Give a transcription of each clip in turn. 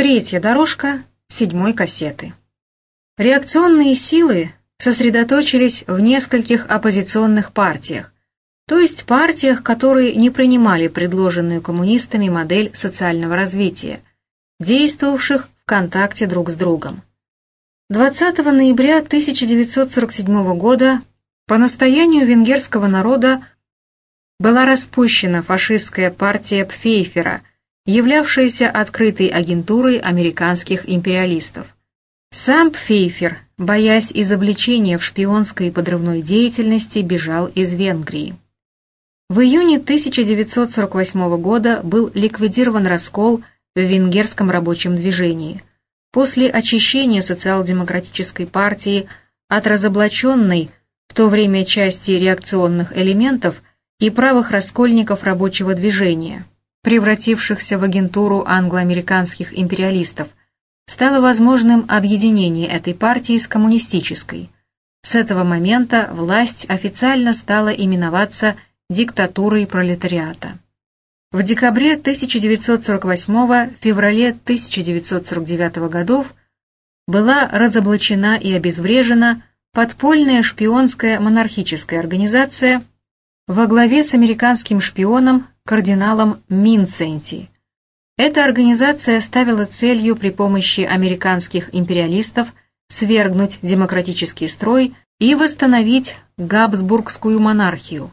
Третья дорожка седьмой кассеты. Реакционные силы сосредоточились в нескольких оппозиционных партиях, то есть партиях, которые не принимали предложенную коммунистами модель социального развития, действовавших в контакте друг с другом. 20 ноября 1947 года по настоянию венгерского народа была распущена фашистская партия Пфейфера, являвшаяся открытой агентурой американских империалистов. Сам Пфейфер, боясь изобличения в шпионской и подрывной деятельности, бежал из Венгрии. В июне 1948 года был ликвидирован раскол в венгерском рабочем движении. После очищения социал-демократической партии от разоблаченной в то время части реакционных элементов и правых раскольников рабочего движения, превратившихся в агентуру англо-американских империалистов, стало возможным объединение этой партии с коммунистической. С этого момента власть официально стала именоваться диктатурой пролетариата. В декабре 1948 феврале 1949 годов была разоблачена и обезврежена подпольная шпионская монархическая организация во главе с американским шпионом кардиналом Минценти. Эта организация ставила целью при помощи американских империалистов свергнуть демократический строй и восстановить Габсбургскую монархию.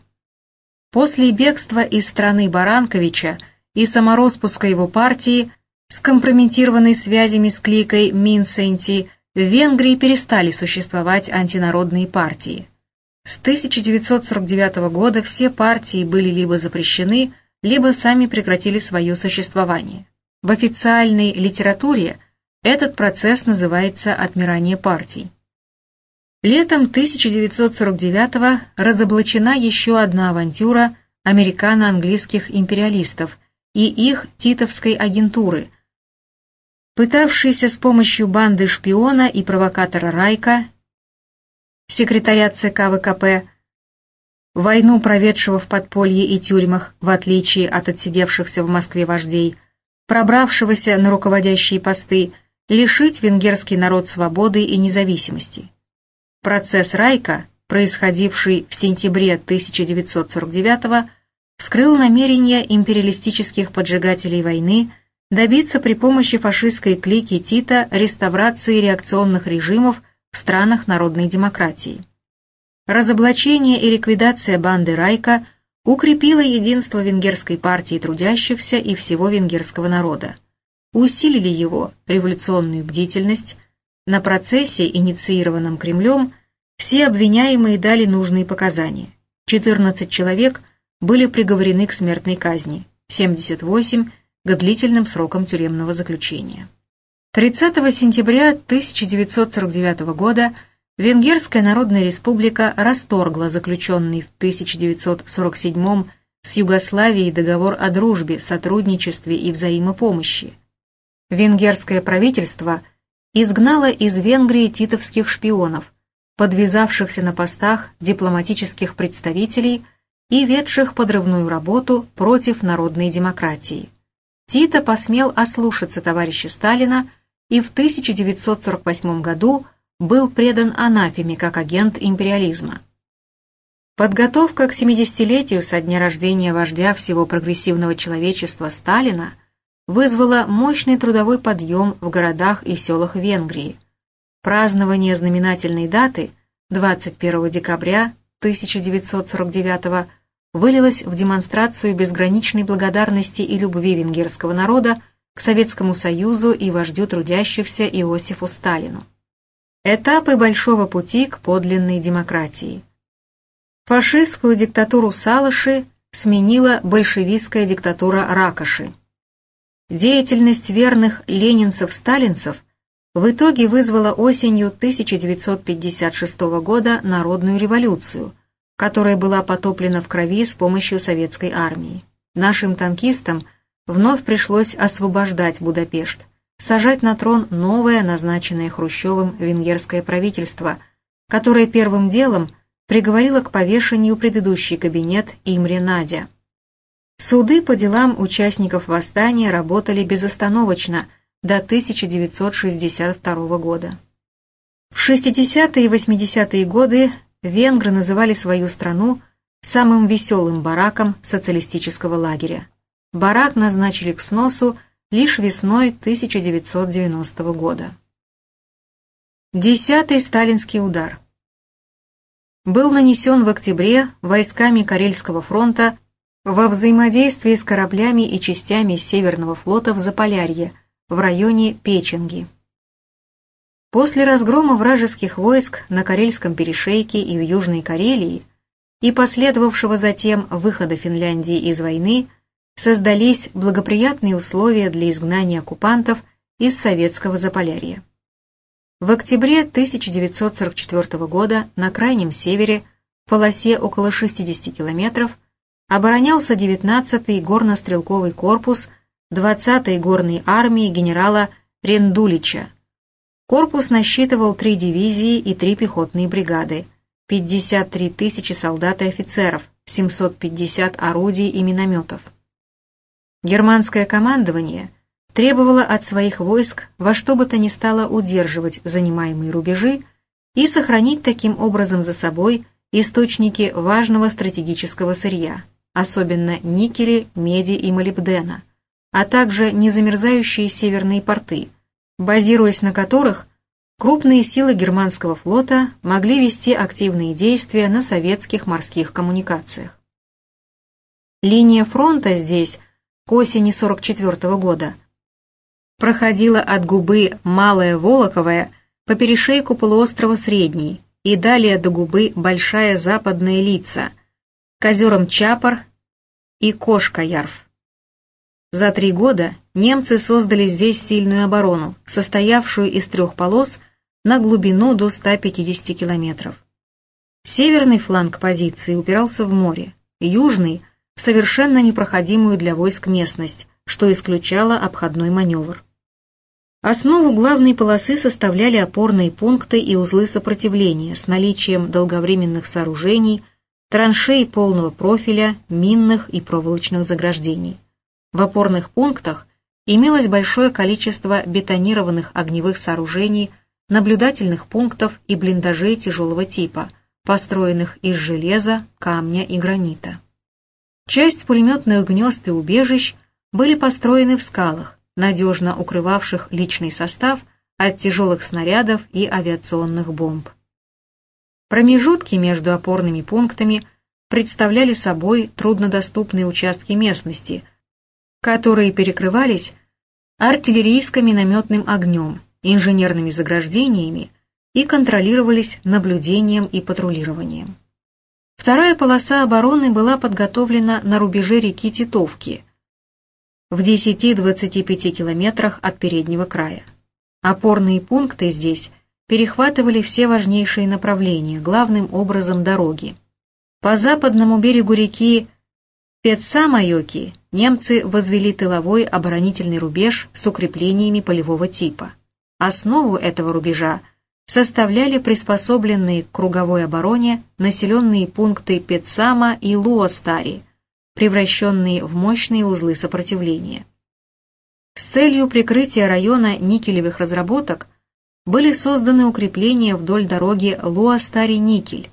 После бегства из страны Баранковича и самороспуска его партии, скомпрометированной связями с кликой Минсенти, в Венгрии перестали существовать антинародные партии. С 1949 года все партии были либо запрещены, либо сами прекратили свое существование. В официальной литературе этот процесс называется «отмирание партий». Летом 1949 разоблачена еще одна авантюра американо-английских империалистов и их титовской агентуры, пытавшейся с помощью банды шпиона и провокатора Райка, секретаря ЦК ВКП, войну проведшего в подполье и тюрьмах, в отличие от отсидевшихся в Москве вождей, пробравшегося на руководящие посты, лишить венгерский народ свободы и независимости. Процесс Райка, происходивший в сентябре 1949 вскрыл намерения империалистических поджигателей войны добиться при помощи фашистской клики Тита реставрации реакционных режимов в странах народной демократии. Разоблачение и ликвидация банды Райка укрепило единство венгерской партии трудящихся и всего венгерского народа, усилили его революционную бдительность, на процессе, инициированном Кремлем, все обвиняемые дали нужные показания. 14 человек были приговорены к смертной казни, 78 – к длительным срокам тюремного заключения. 30 сентября 1949 года Венгерская Народная Республика расторгла заключенный в 1947 с Югославией договор о дружбе, сотрудничестве и взаимопомощи. Венгерское правительство – изгнала из Венгрии титовских шпионов, подвязавшихся на постах дипломатических представителей и ведших подрывную работу против народной демократии. Тито посмел ослушаться товарища Сталина и в 1948 году был предан анафеме как агент империализма. Подготовка к 70-летию со дня рождения вождя всего прогрессивного человечества Сталина – вызвало мощный трудовой подъем в городах и селах Венгрии. Празднование знаменательной даты 21 декабря 1949 вылилось в демонстрацию безграничной благодарности и любви венгерского народа к Советскому Союзу и вождю трудящихся Иосифу Сталину. Этапы большого пути к подлинной демократии. Фашистскую диктатуру Салыши сменила большевистская диктатура Ракоши. Деятельность верных ленинцев-сталинцев в итоге вызвала осенью 1956 года народную революцию, которая была потоплена в крови с помощью советской армии. Нашим танкистам вновь пришлось освобождать Будапешт, сажать на трон новое, назначенное Хрущевым венгерское правительство, которое первым делом приговорило к повешению предыдущий кабинет Имре Надя. Суды по делам участников восстания работали безостановочно, до 1962 года. В 60-е и 80-е годы венгры называли свою страну самым веселым бараком социалистического лагеря. Барак назначили к сносу лишь весной 1990 года. Десятый сталинский удар был нанесен в октябре войсками Карельского фронта во взаимодействии с кораблями и частями Северного флота в Заполярье, в районе Печенги. После разгрома вражеских войск на Карельском перешейке и в Южной Карелии и последовавшего затем выхода Финляндии из войны создались благоприятные условия для изгнания оккупантов из советского Заполярья. В октябре 1944 года на крайнем севере, в полосе около 60 километров, оборонялся 19-й горнострелковый корпус 20-й горной армии генерала Рендулича. Корпус насчитывал три дивизии и три пехотные бригады, 53 тысячи солдат и офицеров, 750 орудий и минометов. Германское командование требовало от своих войск во что бы то ни стало удерживать занимаемые рубежи и сохранить таким образом за собой источники важного стратегического сырья – особенно никели, меди и молибдена, а также незамерзающие северные порты, базируясь на которых крупные силы германского флота могли вести активные действия на советских морских коммуникациях. Линия фронта здесь к осени 44 года проходила от губы Малая Волоковая по перешейку полуострова Средний и далее до губы Большая Западная Лица, к озерам Чапар и Кошка-Ярф. За три года немцы создали здесь сильную оборону, состоявшую из трех полос на глубину до 150 километров. Северный фланг позиции упирался в море, южный – в совершенно непроходимую для войск местность, что исключало обходной маневр. Основу главной полосы составляли опорные пункты и узлы сопротивления с наличием долговременных сооружений – траншей полного профиля, минных и проволочных заграждений. В опорных пунктах имелось большое количество бетонированных огневых сооружений, наблюдательных пунктов и блиндажей тяжелого типа, построенных из железа, камня и гранита. Часть пулеметных гнезд и убежищ были построены в скалах, надежно укрывавших личный состав от тяжелых снарядов и авиационных бомб. Промежутки между опорными пунктами представляли собой труднодоступные участки местности, которые перекрывались артиллерийско-минометным огнем, инженерными заграждениями и контролировались наблюдением и патрулированием. Вторая полоса обороны была подготовлена на рубеже реки Титовки в 10-25 километрах от переднего края. Опорные пункты здесь перехватывали все важнейшие направления, главным образом дороги. По западному берегу реки Петса-Майоки немцы возвели тыловой оборонительный рубеж с укреплениями полевого типа. Основу этого рубежа составляли приспособленные к круговой обороне населенные пункты Петсама и Луостари, превращенные в мощные узлы сопротивления. С целью прикрытия района никелевых разработок были созданы укрепления вдоль дороги Луастари-Никель.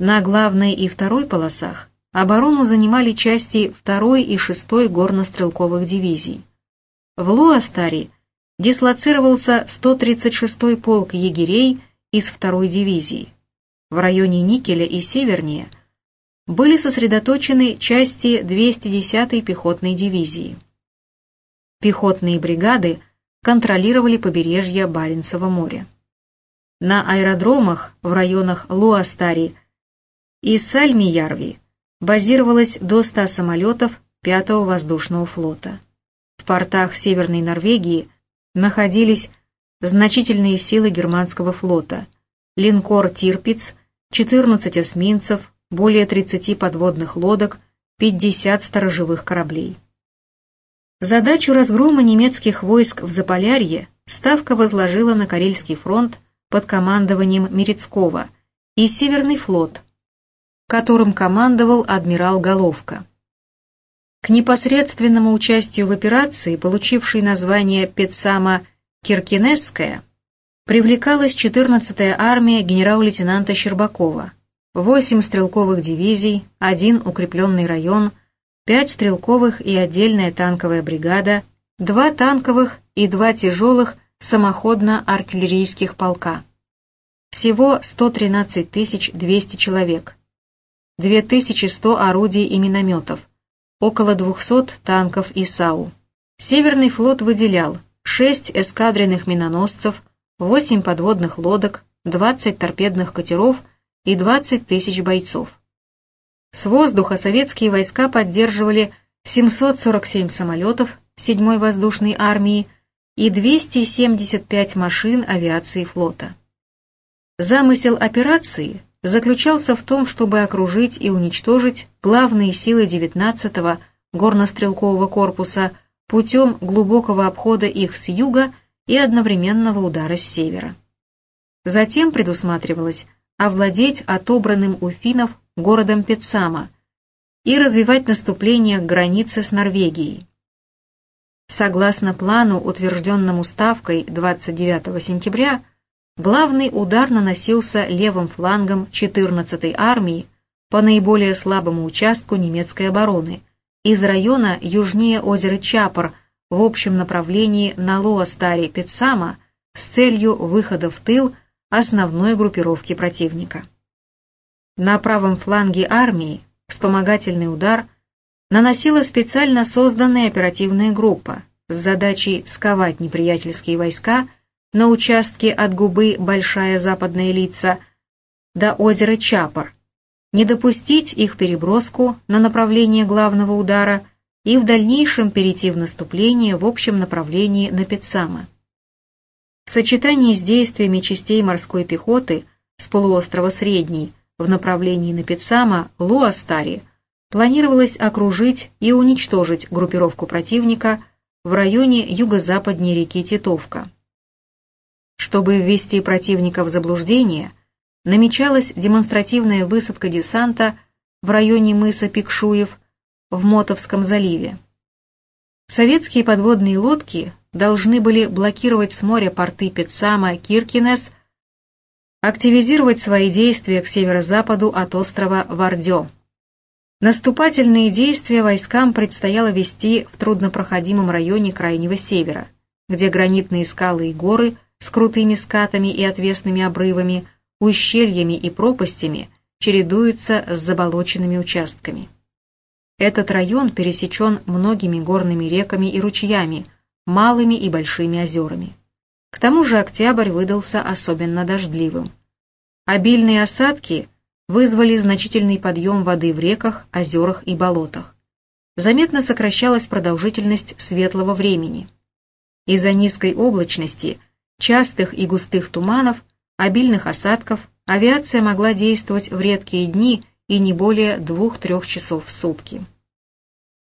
На главной и второй полосах оборону занимали части 2 и 6 горнострелковых дивизий. В Луастари дислоцировался 136-й полк егерей из 2 дивизии. В районе Никеля и севернее были сосредоточены части 210-й пехотной дивизии. Пехотные бригады контролировали побережье Баренцева моря. На аэродромах в районах Луастари и Сальмиярви базировалось до 100 самолетов 5-го воздушного флота. В портах Северной Норвегии находились значительные силы германского флота, линкор «Тирпиц», 14 эсминцев, более 30 подводных лодок, 50 сторожевых кораблей. Задачу разгрома немецких войск в Заполярье Ставка возложила на Карельский фронт под командованием Мерецкого и Северный флот, которым командовал адмирал Головка. К непосредственному участию в операции, получившей название Петсама Киркинесская, привлекалась 14-я армия генерал-лейтенанта Щербакова, 8 стрелковых дивизий, один укрепленный район, 5 стрелковых и отдельная танковая бригада, 2 танковых и 2 тяжелых самоходно-артиллерийских полка. Всего 113 200 человек, 2100 орудий и минометов, около 200 танков и САУ. Северный флот выделял 6 эскадренных миноносцев, 8 подводных лодок, 20 торпедных катеров и 20 тысяч бойцов. С воздуха советские войска поддерживали 747 самолетов 7-й воздушной армии и 275 машин авиации флота. Замысел операции заключался в том, чтобы окружить и уничтожить главные силы 19-го горнострелкового корпуса путем глубокого обхода их с юга и одновременного удара с севера. Затем предусматривалось овладеть отобранным у финнов городом Петсама и развивать наступление к границе с Норвегией. Согласно плану, утвержденному Ставкой 29 сентября, Главный удар наносился левым флангом 14-й армии по наиболее слабому участку немецкой обороны из района южнее озера Чапор в общем направлении на Лоастаре-Петсама с целью выхода в тыл основной группировки противника. На правом фланге армии вспомогательный удар наносила специально созданная оперативная группа с задачей сковать неприятельские войска на участке от губы Большая Западная Лица до озера Чапор, не допустить их переброску на направление главного удара и в дальнейшем перейти в наступление в общем направлении на Петсама. В сочетании с действиями частей морской пехоты с полуострова Средний в направлении на Петсама Луастари планировалось окружить и уничтожить группировку противника в районе юго-западней реки Титовка. Чтобы ввести противника в заблуждение, намечалась демонстративная высадка десанта в районе мыса Пикшуев в Мотовском заливе. Советские подводные лодки должны были блокировать с моря порты Петсама, Киркинес, активизировать свои действия к северо-западу от острова Вардё. Наступательные действия войскам предстояло вести в труднопроходимом районе Крайнего Севера, где гранитные скалы и горы – с крутыми скатами и отвесными обрывами, ущельями и пропастями чередуется с заболоченными участками. Этот район пересечен многими горными реками и ручьями, малыми и большими озерами. К тому же октябрь выдался особенно дождливым. Обильные осадки вызвали значительный подъем воды в реках, озерах и болотах. Заметно сокращалась продолжительность светлого времени. Из-за низкой облачности – частых и густых туманов, обильных осадков, авиация могла действовать в редкие дни и не более двух-трех часов в сутки.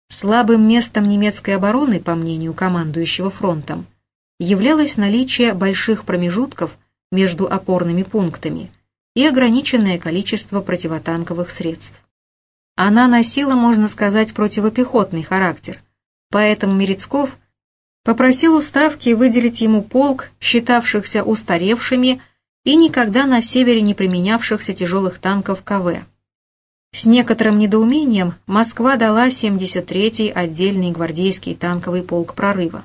Слабым местом немецкой обороны, по мнению командующего фронтом, являлось наличие больших промежутков между опорными пунктами и ограниченное количество противотанковых средств. Она носила, можно сказать, противопехотный характер, поэтому Мерецков попросил уставки выделить ему полк, считавшихся устаревшими и никогда на севере не применявшихся тяжелых танков КВ. С некоторым недоумением Москва дала 73-й отдельный гвардейский танковый полк прорыва.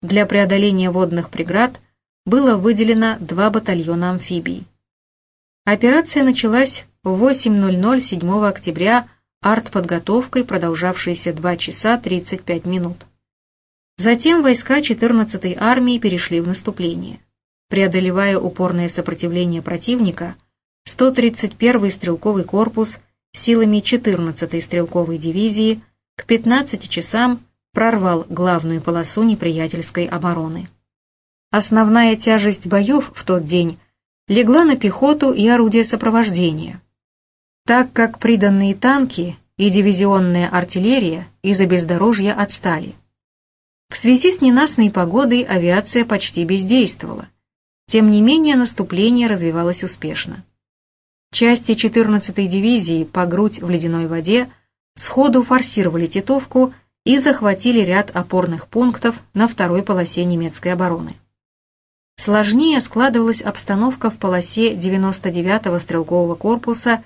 Для преодоления водных преград было выделено два батальона амфибий. Операция началась в 8.00 7 октября артподготовкой, продолжавшейся 2 часа 35 минут. Затем войска 14-й армии перешли в наступление. Преодолевая упорное сопротивление противника, 131-й стрелковый корпус силами 14-й стрелковой дивизии к 15 часам прорвал главную полосу неприятельской обороны. Основная тяжесть боев в тот день легла на пехоту и орудия сопровождения, так как приданные танки и дивизионная артиллерия из-за бездорожья отстали. В связи с ненастной погодой авиация почти бездействовала. Тем не менее наступление развивалось успешно. Части 14-й дивизии по грудь в ледяной воде сходу форсировали Титовку и захватили ряд опорных пунктов на второй полосе немецкой обороны. Сложнее складывалась обстановка в полосе 99-го стрелкового корпуса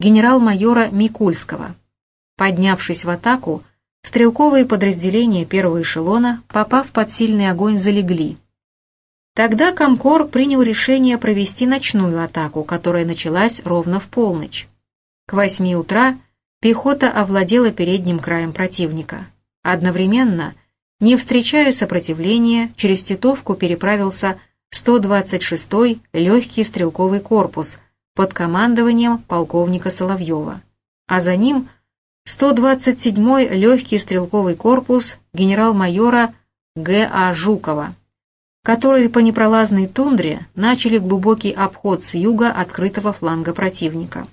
генерал-майора Микульского. Поднявшись в атаку, стрелковые подразделения первого эшелона, попав под сильный огонь, залегли. Тогда Комкор принял решение провести ночную атаку, которая началась ровно в полночь. К восьми утра пехота овладела передним краем противника. Одновременно, не встречая сопротивления, через Титовку переправился 126-й легкий стрелковый корпус под командованием полковника Соловьева, а за ним 127-й легкий стрелковый корпус генерал-майора Г.А. Жукова, которые по непролазной тундре начали глубокий обход с юга открытого фланга противника.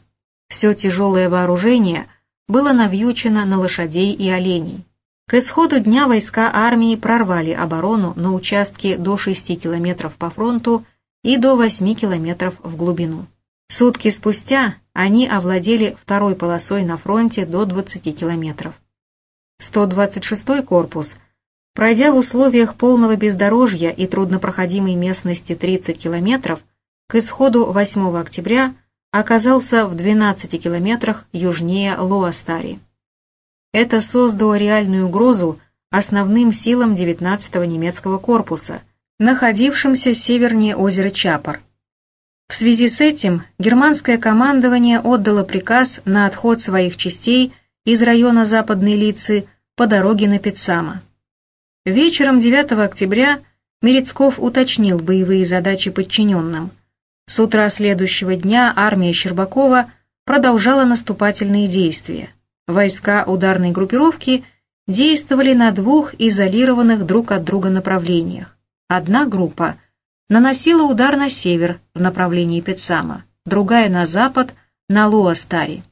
Все тяжелое вооружение было навьючено на лошадей и оленей. К исходу дня войска армии прорвали оборону на участке до 6 километров по фронту и до 8 километров в глубину. Сутки спустя они овладели второй полосой на фронте до 20 километров. 126-й корпус, пройдя в условиях полного бездорожья и труднопроходимой местности 30 километров, к исходу 8 октября оказался в 12 километрах южнее Лоастари. Это создало реальную угрозу основным силам 19-го немецкого корпуса, находившимся севернее озера Чапар. В связи с этим германское командование отдало приказ на отход своих частей из района Западной Лицы по дороге на Пицама. Вечером 9 октября Мерецков уточнил боевые задачи подчиненным. С утра следующего дня армия Щербакова продолжала наступательные действия. Войска ударной группировки действовали на двух изолированных друг от друга направлениях. Одна группа наносила удар на север в направлении Петсама, другая на запад, на Луастари.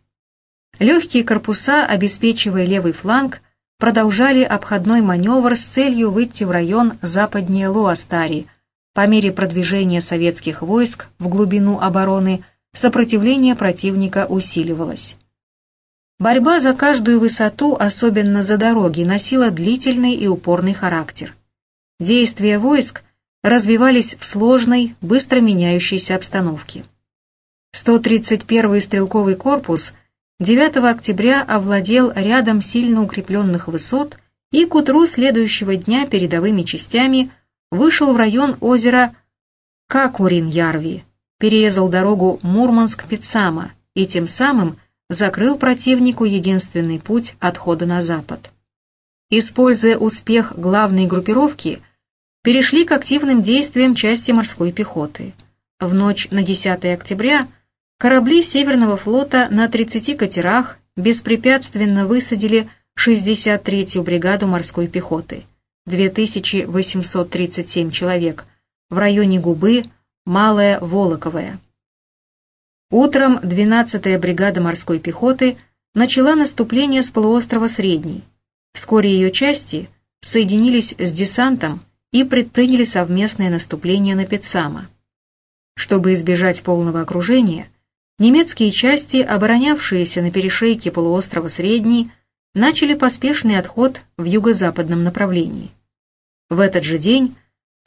Легкие корпуса, обеспечивая левый фланг, продолжали обходной маневр с целью выйти в район западнее Луастари. По мере продвижения советских войск в глубину обороны сопротивление противника усиливалось. Борьба за каждую высоту, особенно за дороги, носила длительный и упорный характер. Действия войск развивались в сложной, быстро меняющейся обстановке. 131-й стрелковый корпус 9 октября овладел рядом сильно укрепленных высот и к утру следующего дня передовыми частями вышел в район озера Какурин-Ярви, перерезал дорогу Мурманск-Пицама и тем самым закрыл противнику единственный путь отхода на запад. Используя успех главной группировки, перешли к активным действиям части морской пехоты. В ночь на 10 октября корабли Северного флота на 30 катерах беспрепятственно высадили 63-ю бригаду морской пехоты, 2837 человек, в районе Губы, Малая Волоковая. Утром 12-я бригада морской пехоты начала наступление с полуострова Средний. Вскоре ее части соединились с десантом и предприняли совместное наступление на Пецама. Чтобы избежать полного окружения, немецкие части, оборонявшиеся на перешейке полуострова Средний, начали поспешный отход в юго-западном направлении. В этот же день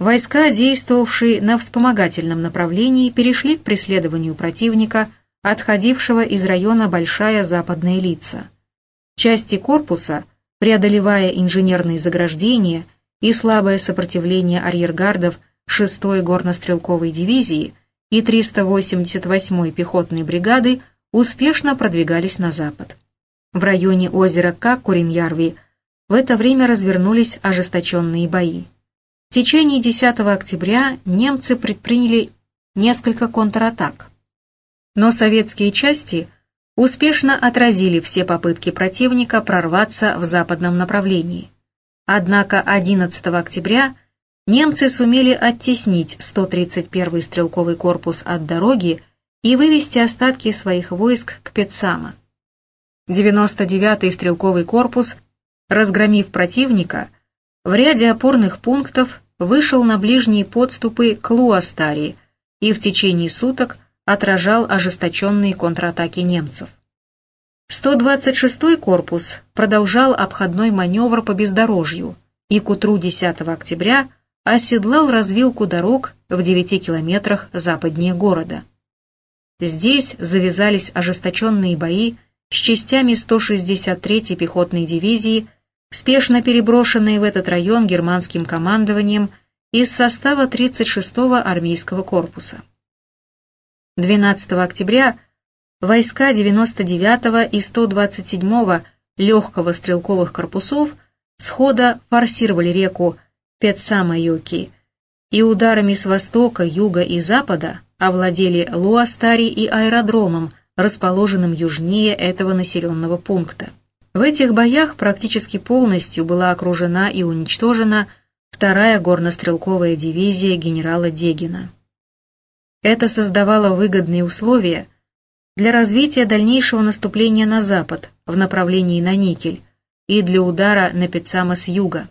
Войска, действовавшие на вспомогательном направлении, перешли к преследованию противника, отходившего из района Большая Западная Лица. Части корпуса, преодолевая инженерные заграждения и слабое сопротивление арьергардов 6-й горнострелковой дивизии и 388-й пехотной бригады, успешно продвигались на запад. В районе озера Каккурин-Ярви в это время развернулись ожесточенные бои. В течение 10 октября немцы предприняли несколько контратак. Но советские части успешно отразили все попытки противника прорваться в западном направлении. Однако 11 октября немцы сумели оттеснить 131-й стрелковый корпус от дороги и вывести остатки своих войск к Петсама. 99-й стрелковый корпус, разгромив противника, в ряде опорных пунктов вышел на ближние подступы к Луастари и в течение суток отражал ожесточенные контратаки немцев. 126-й корпус продолжал обходной маневр по бездорожью и к утру 10 октября оседлал развилку дорог в 9 километрах западнее города. Здесь завязались ожесточенные бои с частями 163-й пехотной дивизии, спешно переброшенные в этот район германским командованием из состава 36-го армейского корпуса. 12 октября войска 99-го и 127-го легкого стрелковых корпусов схода форсировали реку Петсама-Йоки и ударами с востока, юга и запада овладели Луастари и аэродромом, расположенным южнее этого населенного пункта. В этих боях практически полностью была окружена и уничтожена вторая горнострелковая дивизия генерала Дегина. Это создавало выгодные условия для развития дальнейшего наступления на запад в направлении на Никель и для удара на Пицама с юга.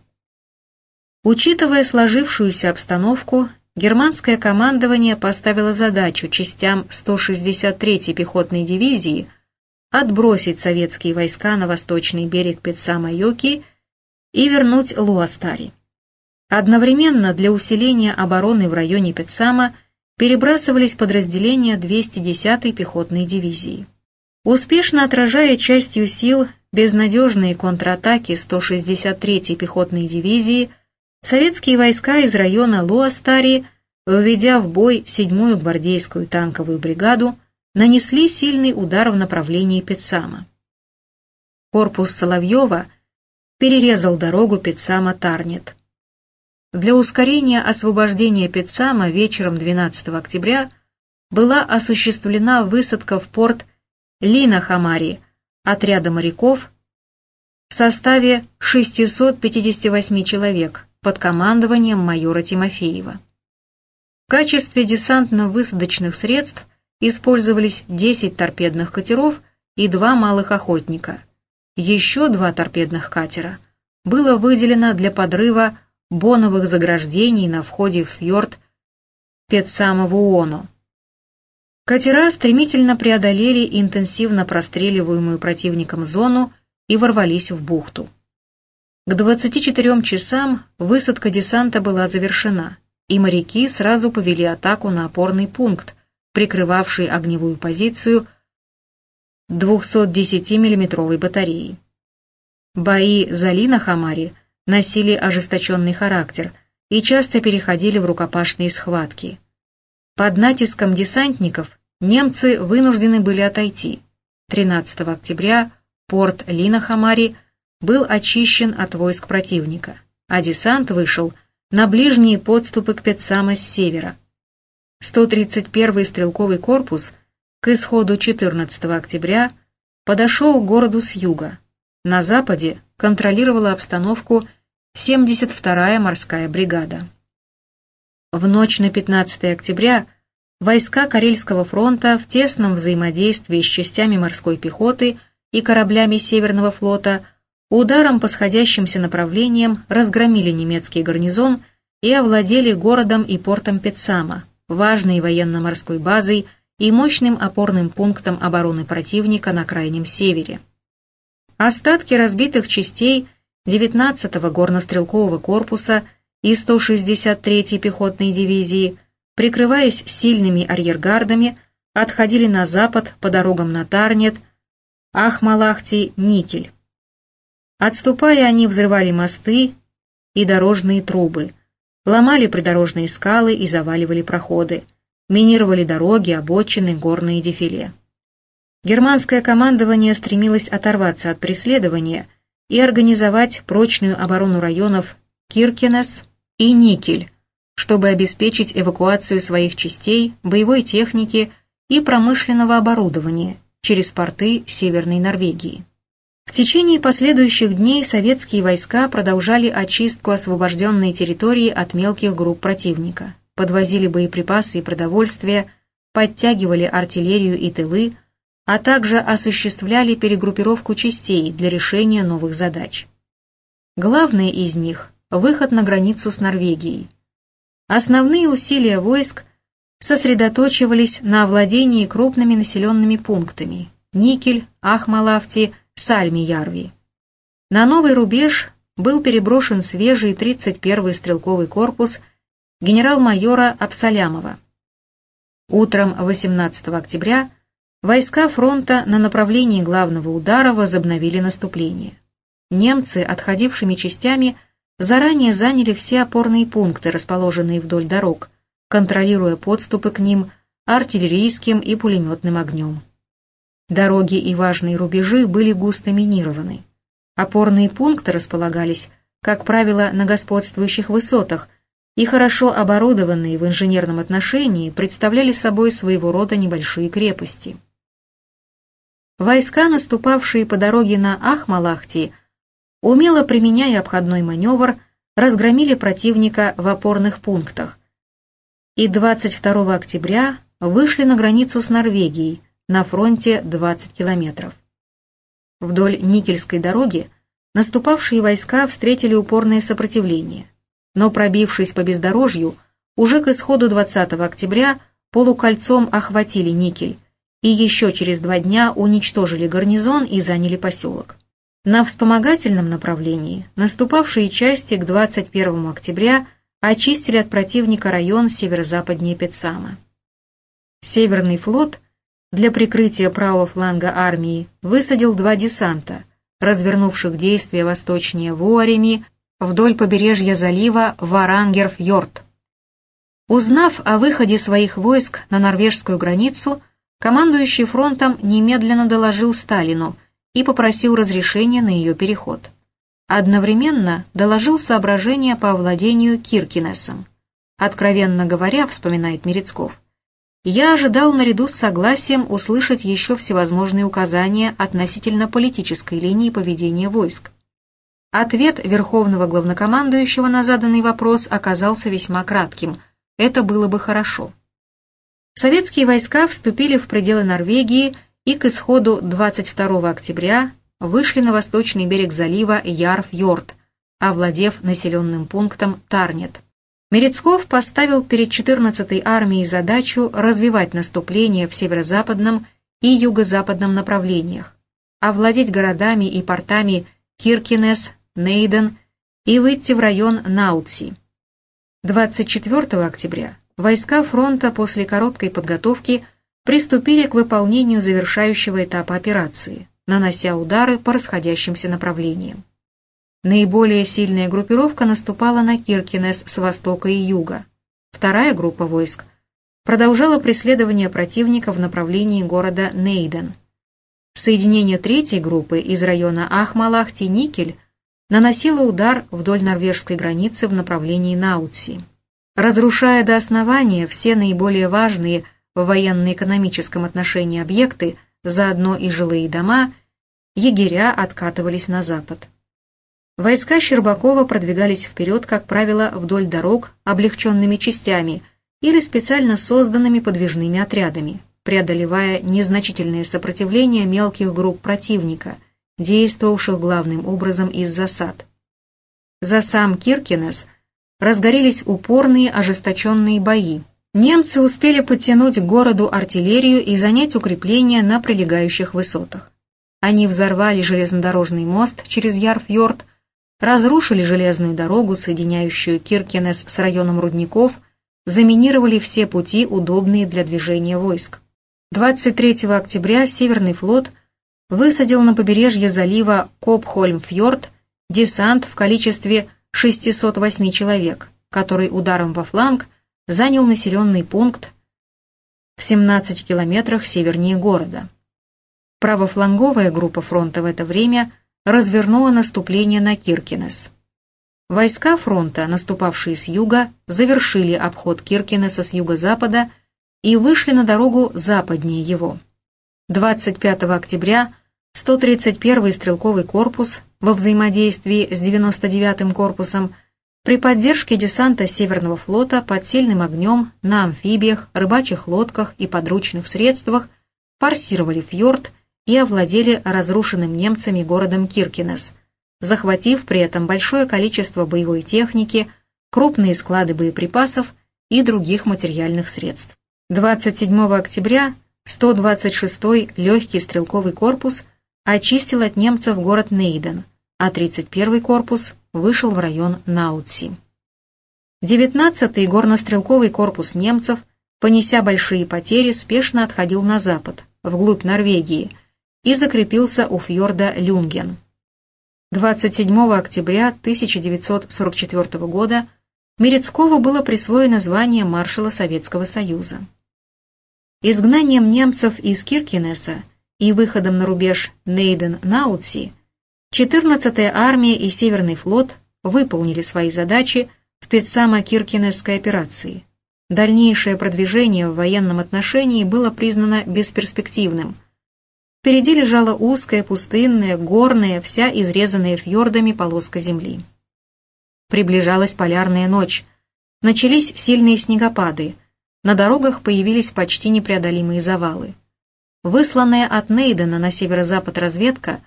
Учитывая сложившуюся обстановку, германское командование поставило задачу частям 163-й пехотной дивизии отбросить советские войска на восточный берег Пицама-Йоки и вернуть Луастари. Одновременно для усиления обороны в районе Пицама – перебрасывались подразделения 210-й пехотной дивизии. Успешно отражая частью сил безнадежные контратаки 163-й пехотной дивизии, советские войска из района Луастари, введя в бой 7-ю гвардейскую танковую бригаду, нанесли сильный удар в направлении Петсама. Корпус Соловьева перерезал дорогу Петсама-Тарнет. Для ускорения освобождения Петсама вечером 12 октября была осуществлена высадка в порт Лина-Хамари отряда моряков в составе 658 человек под командованием майора Тимофеева. В качестве десантно-высадочных средств использовались 10 торпедных катеров и два малых охотника. Еще два торпедных катера было выделено для подрыва боновых заграждений на входе в фьорд Петсамовуоно. Катера стремительно преодолели интенсивно простреливаемую противником зону и ворвались в бухту. К 24 часам высадка десанта была завершена, и моряки сразу повели атаку на опорный пункт, прикрывавший огневую позицию 210 миллиметровой батареи. Бои за Лина-Хамари носили ожесточенный характер и часто переходили в рукопашные схватки. Под натиском десантников немцы вынуждены были отойти. 13 октября порт Лина-Хамари был очищен от войск противника, а десант вышел на ближние подступы к Петсама с севера. 131-й стрелковый корпус к исходу 14 октября подошел к городу с юга. На западе контролировала обстановку 72-я морская бригада. В ночь на 15 октября войска Карельского фронта в тесном взаимодействии с частями морской пехоты и кораблями Северного флота ударом по сходящимся направлениям разгромили немецкий гарнизон и овладели городом и портом Петсама, важной военно-морской базой и мощным опорным пунктом обороны противника на крайнем севере. Остатки разбитых частей – 19-го горнострелкового корпуса и 163-й пехотной дивизии, прикрываясь сильными арьергардами, отходили на запад по дорогам на Тарнет, Ахмалахти, Никель. Отступая, они взрывали мосты и дорожные трубы, ломали придорожные скалы и заваливали проходы, минировали дороги, обочины, горные дефиле. Германское командование стремилось оторваться от преследования – и организовать прочную оборону районов Киркенес и Никель, чтобы обеспечить эвакуацию своих частей, боевой техники и промышленного оборудования через порты Северной Норвегии. В течение последующих дней советские войска продолжали очистку освобожденной территории от мелких групп противника, подвозили боеприпасы и продовольствие, подтягивали артиллерию и тылы, а также осуществляли перегруппировку частей для решения новых задач. Главное из них – выход на границу с Норвегией. Основные усилия войск сосредоточивались на овладении крупными населенными пунктами Никель, Ахмалафти, Сальми-Ярви. На новый рубеж был переброшен свежий 31-й стрелковый корпус генерал-майора Абсалямова. Утром 18 октября войска фронта на направлении главного удара возобновили наступление. Немцы, отходившими частями, заранее заняли все опорные пункты, расположенные вдоль дорог, контролируя подступы к ним артиллерийским и пулеметным огнем. Дороги и важные рубежи были густо минированы. Опорные пункты располагались, как правило, на господствующих высотах и хорошо оборудованные в инженерном отношении представляли собой своего рода небольшие крепости. Войска, наступавшие по дороге на Ахмалахти, умело применяя обходной маневр, разгромили противника в опорных пунктах и 22 октября вышли на границу с Норвегией на фронте 20 километров. Вдоль Никельской дороги наступавшие войска встретили упорное сопротивление, но пробившись по бездорожью, уже к исходу 20 октября полукольцом охватили Никель и еще через два дня уничтожили гарнизон и заняли поселок. На вспомогательном направлении наступавшие части к 21 октября очистили от противника район северо-западнее Петсама. Северный флот – для прикрытия правого фланга армии высадил два десанта, развернувших действия восточнее Вуареми вдоль побережья залива Варангерфьорд. Узнав о выходе своих войск на норвежскую границу, командующий фронтом немедленно доложил Сталину и попросил разрешения на ее переход. Одновременно доложил соображения по овладению Киркинесом. Откровенно говоря, вспоминает Мерецков, я ожидал наряду с согласием услышать еще всевозможные указания относительно политической линии поведения войск. Ответ Верховного Главнокомандующего на заданный вопрос оказался весьма кратким. Это было бы хорошо. Советские войска вступили в пределы Норвегии и к исходу 22 октября вышли на восточный берег залива Ярфьорд, овладев населенным пунктом Тарнет. Мерецков поставил перед 14-й армией задачу развивать наступление в северо-западном и юго-западном направлениях, овладеть городами и портами Киркинес, Нейден и выйти в район Наутси. 24 октября войска фронта после короткой подготовки приступили к выполнению завершающего этапа операции, нанося удары по расходящимся направлениям. Наиболее сильная группировка наступала на Киркинес с востока и юга. Вторая группа войск продолжала преследование противника в направлении города Нейден. Соединение третьей группы из района Ахмалахти-Никель наносило удар вдоль норвежской границы в направлении Наутси. Разрушая до основания все наиболее важные в военно-экономическом отношении объекты, заодно и жилые дома, егеря откатывались на запад. Войска Щербакова продвигались вперед, как правило, вдоль дорог облегченными частями или специально созданными подвижными отрядами, преодолевая незначительное сопротивление мелких групп противника, действовавших главным образом из засад. За сам Киркинес разгорелись упорные ожесточенные бои. Немцы успели подтянуть к городу артиллерию и занять укрепления на прилегающих высотах. Они взорвали железнодорожный мост через Ярфьорд, разрушили железную дорогу, соединяющую Киркенес с районом рудников, заминировали все пути, удобные для движения войск. 23 октября Северный флот высадил на побережье залива Копхольмфьорд десант в количестве 608 человек, который ударом во фланг занял населенный пункт в 17 километрах севернее города. Правофланговая группа фронта в это время развернула наступление на Киркинес. Войска фронта, наступавшие с юга, завершили обход Киркинеса с юго-запада и вышли на дорогу западнее его. 25 октября 131-й стрелковый корпус во взаимодействии с 99-м корпусом при поддержке десанта Северного флота под сильным огнем на амфибиях, рыбачьих лодках и подручных средствах форсировали фьорд и овладели разрушенным немцами городом Киркинес, захватив при этом большое количество боевой техники, крупные склады боеприпасов и других материальных средств. 27 октября 126-й легкий стрелковый корпус очистил от немцев город Нейден, а 31-й корпус вышел в район Наутси. 19-й горнострелковый корпус немцев, понеся большие потери, спешно отходил на запад, вглубь Норвегии, и закрепился у фьорда Люнген. 27 октября 1944 года Мерецкову было присвоено звание маршала Советского Союза. Изгнанием немцев из Киркинеса и выходом на рубеж Нейден-Наутси 14-я армия и Северный флот выполнили свои задачи в Петсамо-Киркинесской операции. Дальнейшее продвижение в военном отношении было признано бесперспективным. Впереди лежала узкая, пустынная, горная, вся изрезанная фьордами полоска земли. Приближалась полярная ночь. Начались сильные снегопады – на дорогах появились почти непреодолимые завалы. Высланная от Нейдена на северо-запад разведка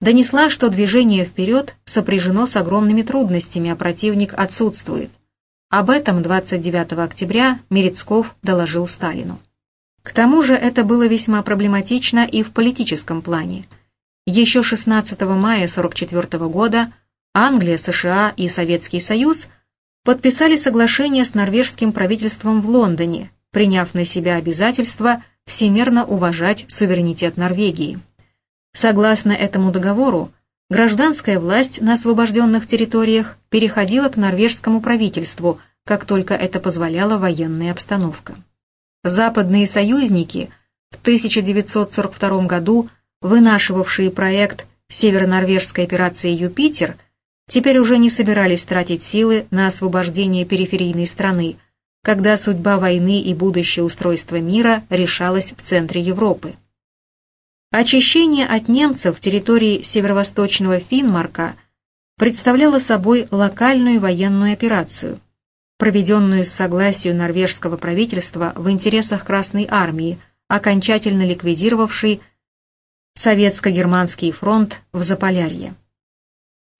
донесла, что движение вперед сопряжено с огромными трудностями, а противник отсутствует. Об этом 29 октября Мерецков доложил Сталину. К тому же это было весьма проблематично и в политическом плане. Еще 16 мая 1944 года Англия, США и Советский Союз – подписали соглашение с норвежским правительством в Лондоне, приняв на себя обязательство всемерно уважать суверенитет Норвегии. Согласно этому договору, гражданская власть на освобожденных территориях переходила к норвежскому правительству, как только это позволяла военная обстановка. Западные союзники, в 1942 году вынашивавшие проект северонорвежской операции «Юпитер», теперь уже не собирались тратить силы на освобождение периферийной страны, когда судьба войны и будущее устройства мира решалось в центре Европы. Очищение от немцев территории северо-восточного Финмарка представляло собой локальную военную операцию, проведенную с согласию норвежского правительства в интересах Красной Армии, окончательно ликвидировавшей Советско-Германский фронт в Заполярье.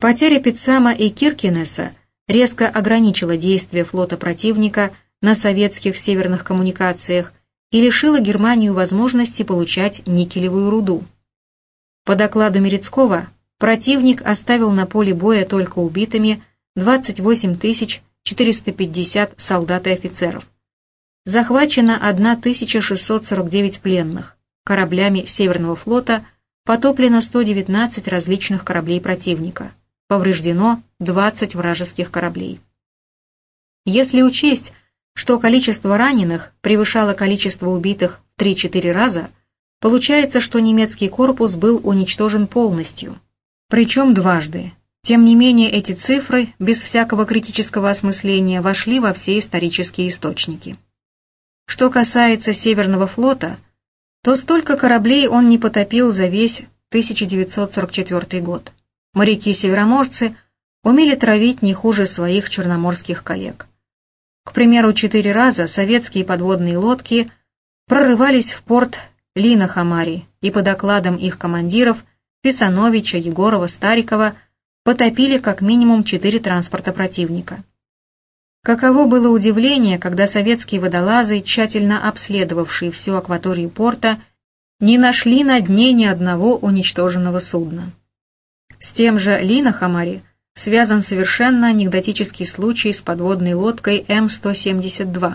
Потеря Пицама и Киркинеса резко ограничила действия флота противника на советских северных коммуникациях и лишила Германию возможности получать никелевую руду. По докладу Мерецкого, противник оставил на поле боя только убитыми 28 450 солдат и офицеров. Захвачено 1649 пленных. Кораблями Северного флота потоплено 119 различных кораблей противника повреждено 20 вражеских кораблей. Если учесть, что количество раненых превышало количество убитых в 3-4 раза, получается, что немецкий корпус был уничтожен полностью. Причем дважды. Тем не менее, эти цифры, без всякого критического осмысления, вошли во все исторические источники. Что касается Северного флота, то столько кораблей он не потопил за весь 1944 год. Моряки-североморцы умели травить не хуже своих черноморских коллег. К примеру, четыре раза советские подводные лодки прорывались в порт Лина-Хамари и по докладам их командиров Писановича, Егорова, Старикова потопили как минимум четыре транспорта противника. Каково было удивление, когда советские водолазы, тщательно обследовавшие всю акваторию порта, не нашли на дне ни одного уничтоженного судна. С тем же Лина Хамари связан совершенно анекдотический случай с подводной лодкой М-172,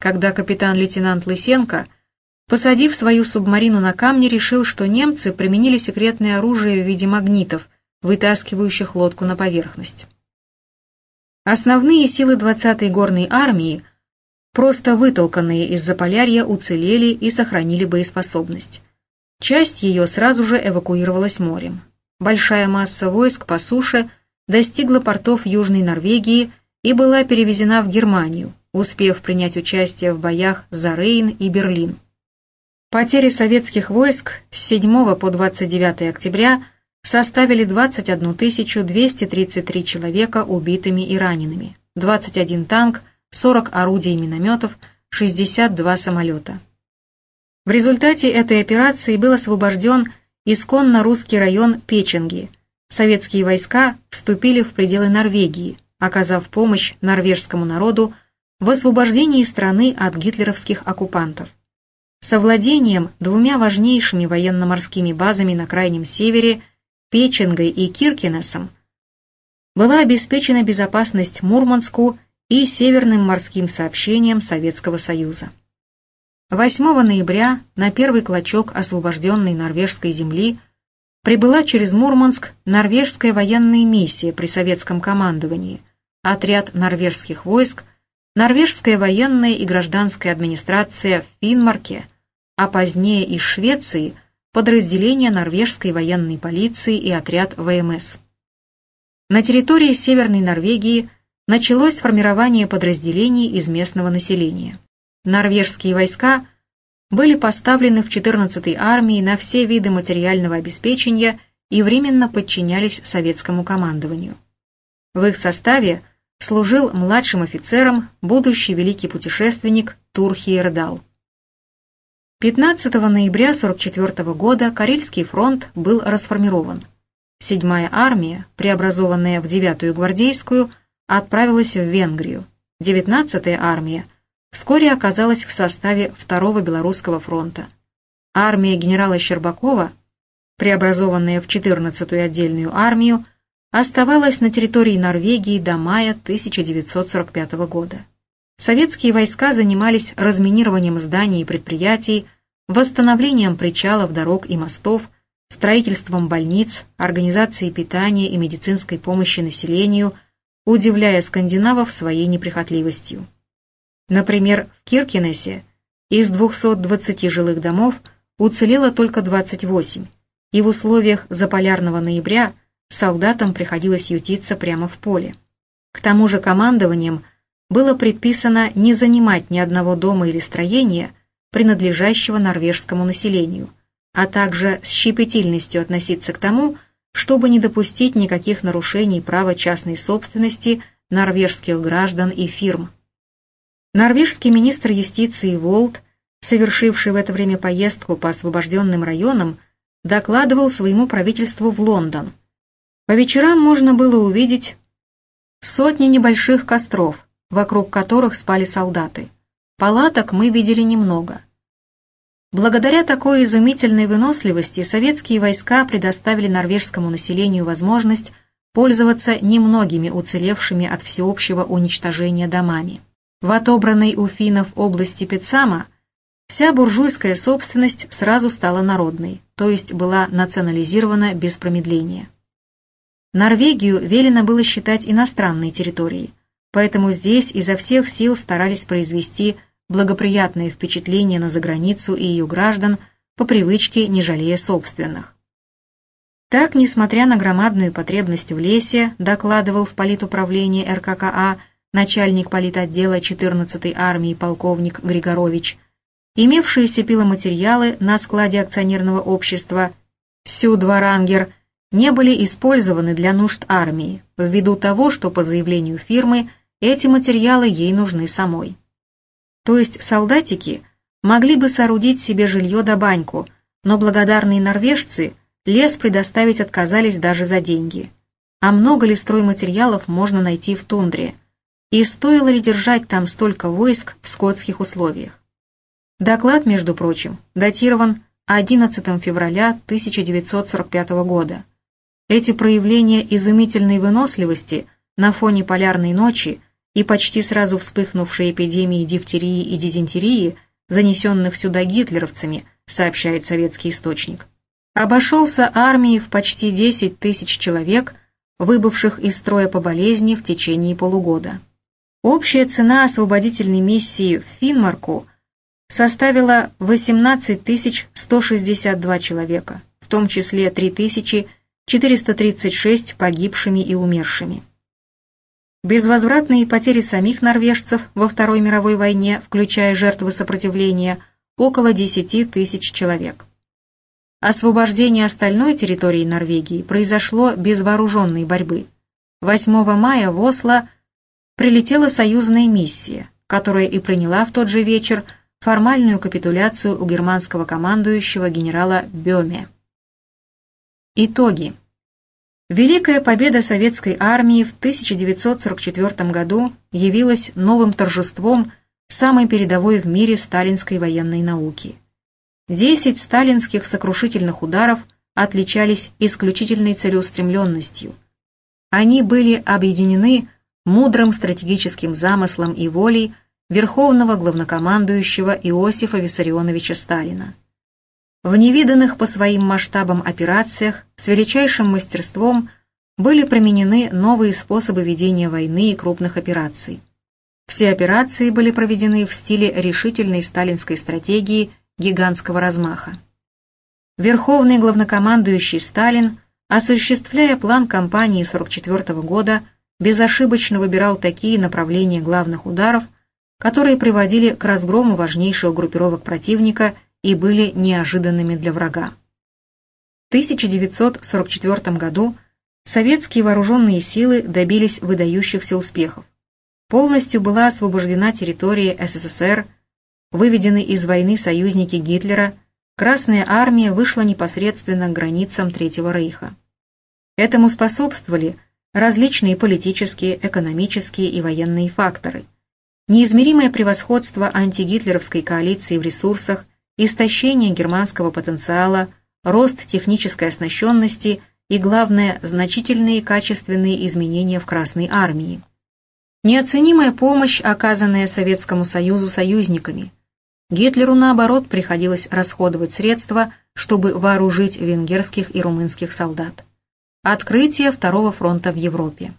когда капитан-лейтенант Лысенко, посадив свою субмарину на камни, решил, что немцы применили секретное оружие в виде магнитов, вытаскивающих лодку на поверхность. Основные силы 20-й горной армии, просто вытолканные из Заполярья, уцелели и сохранили боеспособность. Часть ее сразу же эвакуировалась морем большая масса войск по суше достигла портов Южной Норвегии и была перевезена в Германию, успев принять участие в боях за Рейн и Берлин. Потери советских войск с 7 по 29 октября составили 21 233 человека убитыми и ранеными, 21 танк, 40 орудий и минометов, 62 самолета. В результате этой операции был освобожден исконно русский район Печенги. Советские войска вступили в пределы Норвегии, оказав помощь норвежскому народу в освобождении страны от гитлеровских оккупантов. со владением двумя важнейшими военно-морскими базами на Крайнем Севере, Печенгой и Киркинесом, была обеспечена безопасность Мурманску и Северным морским сообщением Советского Союза. 8 ноября на первый клочок освобожденной норвежской земли прибыла через Мурманск норвежская военная миссия при советском командовании, отряд норвежских войск, норвежская военная и гражданская администрация в Финмарке, а позднее из Швеции подразделения норвежской военной полиции и отряд ВМС. На территории Северной Норвегии началось формирование подразделений из местного населения. Норвежские войска были поставлены в 14-й армии на все виды материального обеспечения и временно подчинялись советскому командованию. В их составе служил младшим офицером будущий великий путешественник Турхи Эрдал. 15 ноября 1944 года Карельский фронт был расформирован. Седьмая армия, преобразованная в девятую гвардейскую, отправилась в Венгрию. Девятнадцатая армия вскоре оказалась в составе Второго Белорусского фронта. Армия генерала Щербакова, преобразованная в 14-ю отдельную армию, оставалась на территории Норвегии до мая 1945 года. Советские войска занимались разминированием зданий и предприятий, восстановлением причалов, дорог и мостов, строительством больниц, организацией питания и медицинской помощи населению, удивляя скандинавов своей неприхотливостью. Например, в Киркинесе из 220 жилых домов уцелело только 28, и в условиях заполярного ноября солдатам приходилось ютиться прямо в поле. К тому же командованием было предписано не занимать ни одного дома или строения, принадлежащего норвежскому населению, а также с щепетильностью относиться к тому, чтобы не допустить никаких нарушений права частной собственности норвежских граждан и фирм. Норвежский министр юстиции Волт, совершивший в это время поездку по освобожденным районам, докладывал своему правительству в Лондон. По вечерам можно было увидеть сотни небольших костров, вокруг которых спали солдаты. Палаток мы видели немного. Благодаря такой изумительной выносливости советские войска предоставили норвежскому населению возможность пользоваться немногими уцелевшими от всеобщего уничтожения домами. В отобранной у финнов области Пицама вся буржуйская собственность сразу стала народной, то есть была национализирована без промедления. Норвегию велено было считать иностранной территорией, поэтому здесь изо всех сил старались произвести благоприятное впечатление на заграницу и ее граждан, по привычке не жалея собственных. Так, несмотря на громадную потребность в лесе, докладывал в политуправление РККА начальник политотдела 14-й армии полковник Григорович, имевшиеся пиломатериалы на складе акционерного общества «Сюдварангер» не были использованы для нужд армии, ввиду того, что по заявлению фирмы эти материалы ей нужны самой. То есть солдатики могли бы соорудить себе жилье да баньку, но благодарные норвежцы лес предоставить отказались даже за деньги. А много ли стройматериалов можно найти в тундре? И стоило ли держать там столько войск в скотских условиях? Доклад, между прочим, датирован 11 февраля 1945 года. Эти проявления изумительной выносливости на фоне полярной ночи и почти сразу вспыхнувшей эпидемии дифтерии и дизентерии, занесенных сюда гитлеровцами, сообщает советский источник, обошелся армией в почти 10 тысяч человек, выбывших из строя по болезни в течение полугода. Общая цена освободительной миссии в Финмарку составила 18 162 человека, в том числе 3436 погибшими и умершими. Безвозвратные потери самих норвежцев во Второй мировой войне, включая жертвы сопротивления, около 10 тысяч человек. Освобождение остальной территории Норвегии произошло без вооруженной борьбы. 8 мая в Осло прилетела союзная миссия, которая и приняла в тот же вечер формальную капитуляцию у германского командующего генерала Бёме. Итоги. Великая победа советской армии в 1944 году явилась новым торжеством самой передовой в мире сталинской военной науки. Десять сталинских сокрушительных ударов отличались исключительной целеустремленностью. Они были объединены мудрым стратегическим замыслом и волей верховного главнокомандующего Иосифа Виссарионовича Сталина. В невиданных по своим масштабам операциях с величайшим мастерством были применены новые способы ведения войны и крупных операций. Все операции были проведены в стиле решительной сталинской стратегии гигантского размаха. Верховный главнокомандующий Сталин, осуществляя план кампании 44 года, безошибочно выбирал такие направления главных ударов, которые приводили к разгрому важнейших группировок противника и были неожиданными для врага. В 1944 году советские вооруженные силы добились выдающихся успехов. Полностью была освобождена территория СССР, выведены из войны союзники Гитлера, Красная армия вышла непосредственно к границам Третьего Рейха. Этому способствовали различные политические, экономические и военные факторы. Неизмеримое превосходство антигитлеровской коалиции в ресурсах, истощение германского потенциала, рост технической оснащенности и, главное, значительные качественные изменения в Красной армии. Неоценимая помощь, оказанная Советскому Союзу союзниками. Гитлеру, наоборот, приходилось расходовать средства, чтобы вооружить венгерских и румынских солдат. Открытие Второго фронта в Европе.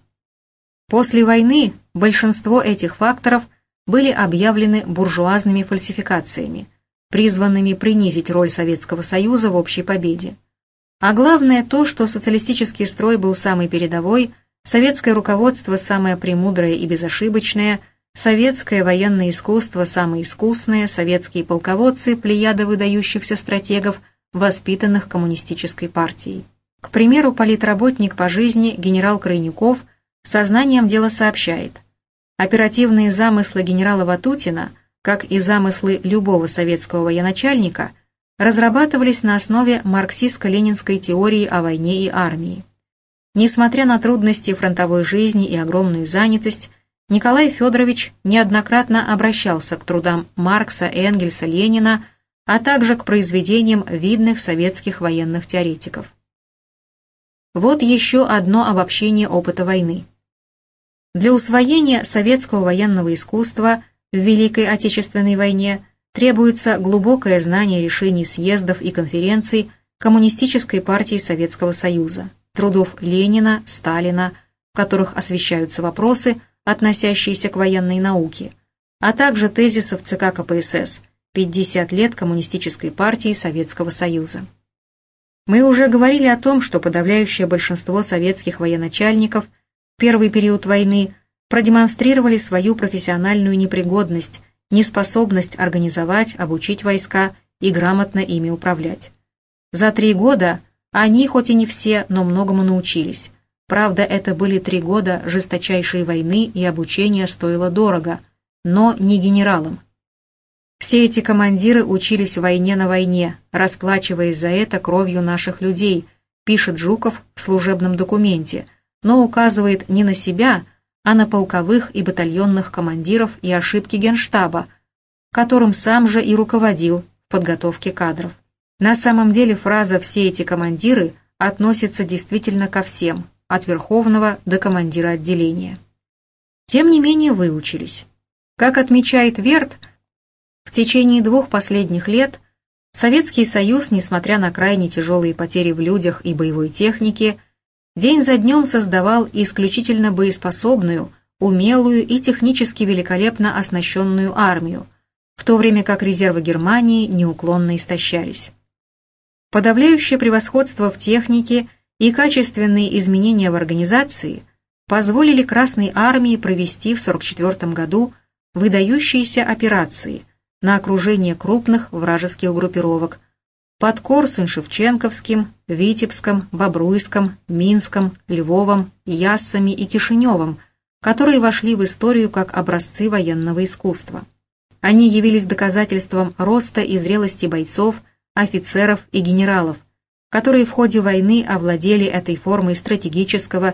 После войны большинство этих факторов были объявлены буржуазными фальсификациями, призванными принизить роль Советского Союза в общей победе. А главное то, что социалистический строй был самый передовой – Советское руководство самое премудрое и безошибочное, советское военное искусство самое искусное, советские полководцы, плеяда выдающихся стратегов, воспитанных коммунистической партией. К примеру, политработник по жизни генерал Крайнюков сознанием дела сообщает, оперативные замыслы генерала Ватутина, как и замыслы любого советского военачальника, разрабатывались на основе марксистско-ленинской теории о войне и армии. Несмотря на трудности фронтовой жизни и огромную занятость, Николай Федорович неоднократно обращался к трудам Маркса, Энгельса, Ленина, а также к произведениям видных советских военных теоретиков. Вот еще одно обобщение опыта войны. Для усвоения советского военного искусства в Великой Отечественной войне требуется глубокое знание решений съездов и конференций Коммунистической партии Советского Союза трудов Ленина, Сталина, в которых освещаются вопросы, относящиеся к военной науке, а также тезисов ЦК КПСС «50 лет Коммунистической партии Советского Союза». Мы уже говорили о том, что подавляющее большинство советских военачальников в первый период войны продемонстрировали свою профессиональную непригодность, неспособность организовать, обучить войска и грамотно ими управлять. За три года они, хоть и не все, но многому научились. Правда, это были три года жесточайшей войны, и обучение стоило дорого, но не генералам. Все эти командиры учились войне на войне, расплачиваясь за это кровью наших людей, пишет Жуков в служебном документе, но указывает не на себя, а на полковых и батальонных командиров и ошибки генштаба, которым сам же и руководил в подготовке кадров. На самом деле фраза «все эти командиры» относится действительно ко всем, от верховного до командира отделения. Тем не менее выучились. Как отмечает Верт, в течение двух последних лет Советский Союз, несмотря на крайне тяжелые потери в людях и боевой технике, день за днем создавал исключительно боеспособную, умелую и технически великолепно оснащенную армию, в то время как резервы Германии неуклонно истощались. Подавляющее превосходство в технике и качественные изменения в организации позволили Красной Армии провести в 1944 году выдающиеся операции на окружение крупных вражеских группировок под Корсунь-Шевченковским, Витебском, Бобруйском, Минском, Львовом, Яссами и Кишиневом, которые вошли в историю как образцы военного искусства. Они явились доказательством роста и зрелости бойцов – офицеров и генералов, которые в ходе войны овладели этой формой стратегического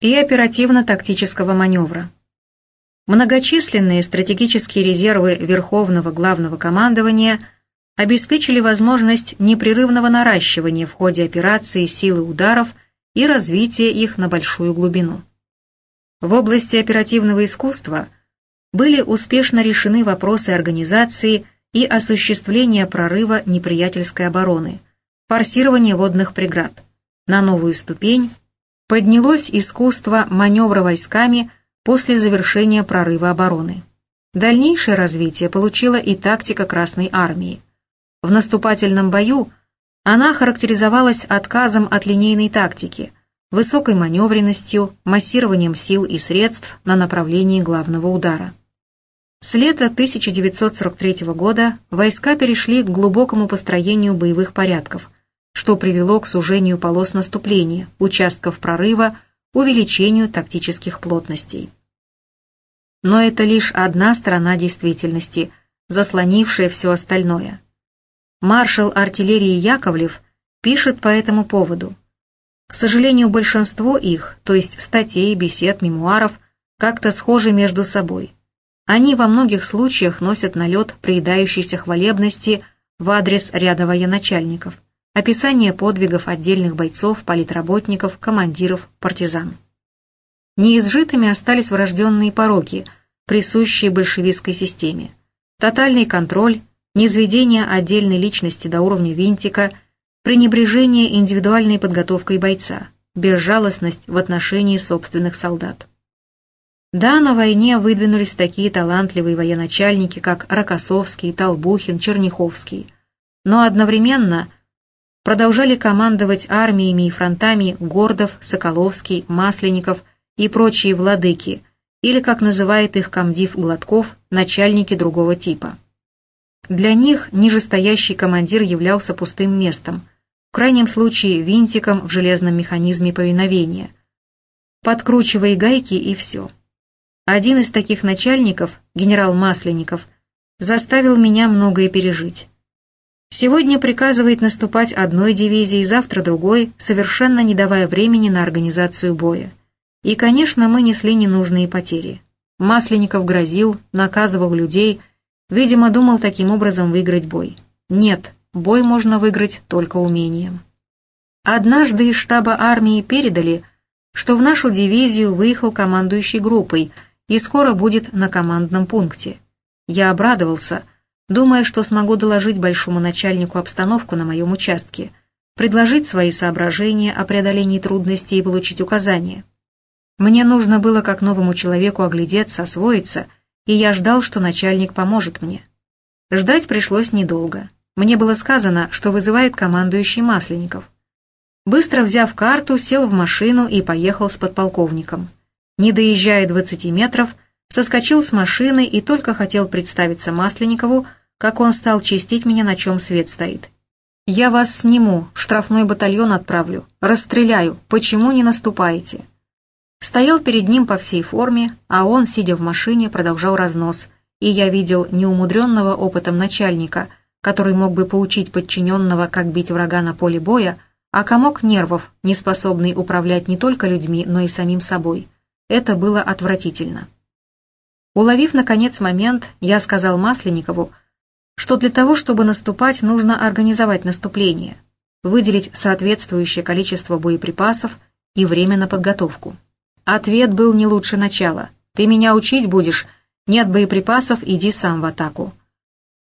и оперативно-тактического маневра. Многочисленные стратегические резервы Верховного Главного Командования обеспечили возможность непрерывного наращивания в ходе операции силы ударов и развития их на большую глубину. В области оперативного искусства были успешно решены вопросы организации и осуществления прорыва неприятельской обороны, форсирования водных преград. На новую ступень поднялось искусство маневра войсками после завершения прорыва обороны. Дальнейшее развитие получила и тактика Красной Армии. В наступательном бою она характеризовалась отказом от линейной тактики, высокой маневренностью, массированием сил и средств на направлении главного удара. С лета 1943 года войска перешли к глубокому построению боевых порядков, что привело к сужению полос наступления, участков прорыва, увеличению тактических плотностей. Но это лишь одна сторона действительности, заслонившая все остальное. Маршал артиллерии Яковлев пишет по этому поводу. К сожалению, большинство их, то есть статей, бесед, мемуаров, как-то схожи между собой – они во многих случаях носят налет приедающейся хвалебности в адрес ряда военачальников, описание подвигов отдельных бойцов, политработников, командиров, партизан. Неизжитыми остались врожденные пороки, присущие большевистской системе. Тотальный контроль, низведение отдельной личности до уровня винтика, пренебрежение индивидуальной подготовкой бойца, безжалостность в отношении собственных солдат. Да, на войне выдвинулись такие талантливые военачальники, как Рокоссовский, Толбухин, Черняховский. Но одновременно продолжали командовать армиями и фронтами Гордов, Соколовский, Масленников и прочие владыки, или, как называет их комдив Гладков, начальники другого типа. Для них нижестоящий командир являлся пустым местом, в крайнем случае винтиком в железном механизме повиновения. Подкручивай гайки и все. Один из таких начальников, генерал Масленников, заставил меня многое пережить. Сегодня приказывает наступать одной дивизией, завтра другой, совершенно не давая времени на организацию боя. И, конечно, мы несли ненужные потери. Масленников грозил, наказывал людей, видимо, думал таким образом выиграть бой. Нет, бой можно выиграть только умением. Однажды из штаба армии передали, что в нашу дивизию выехал командующий группой – и скоро будет на командном пункте. Я обрадовался, думая, что смогу доложить большому начальнику обстановку на моем участке, предложить свои соображения о преодолении трудностей и получить указания. Мне нужно было как новому человеку оглядеться, освоиться, и я ждал, что начальник поможет мне. Ждать пришлось недолго. Мне было сказано, что вызывает командующий Масленников. Быстро взяв карту, сел в машину и поехал с подполковником не доезжая 20 метров, соскочил с машины и только хотел представиться Масленникову, как он стал чистить меня, на чем свет стоит. «Я вас сниму, в штрафной батальон отправлю, расстреляю, почему не наступаете?» Стоял перед ним по всей форме, а он, сидя в машине, продолжал разнос, и я видел неумудренного опытом начальника, который мог бы поучить подчиненного, как бить врага на поле боя, а комок нервов, не способный управлять не только людьми, но и самим собой. Это было отвратительно. Уловив, наконец, момент, я сказал Масленникову, что для того, чтобы наступать, нужно организовать наступление, выделить соответствующее количество боеприпасов и время на подготовку. Ответ был не лучше начала. «Ты меня учить будешь? Нет боеприпасов, иди сам в атаку».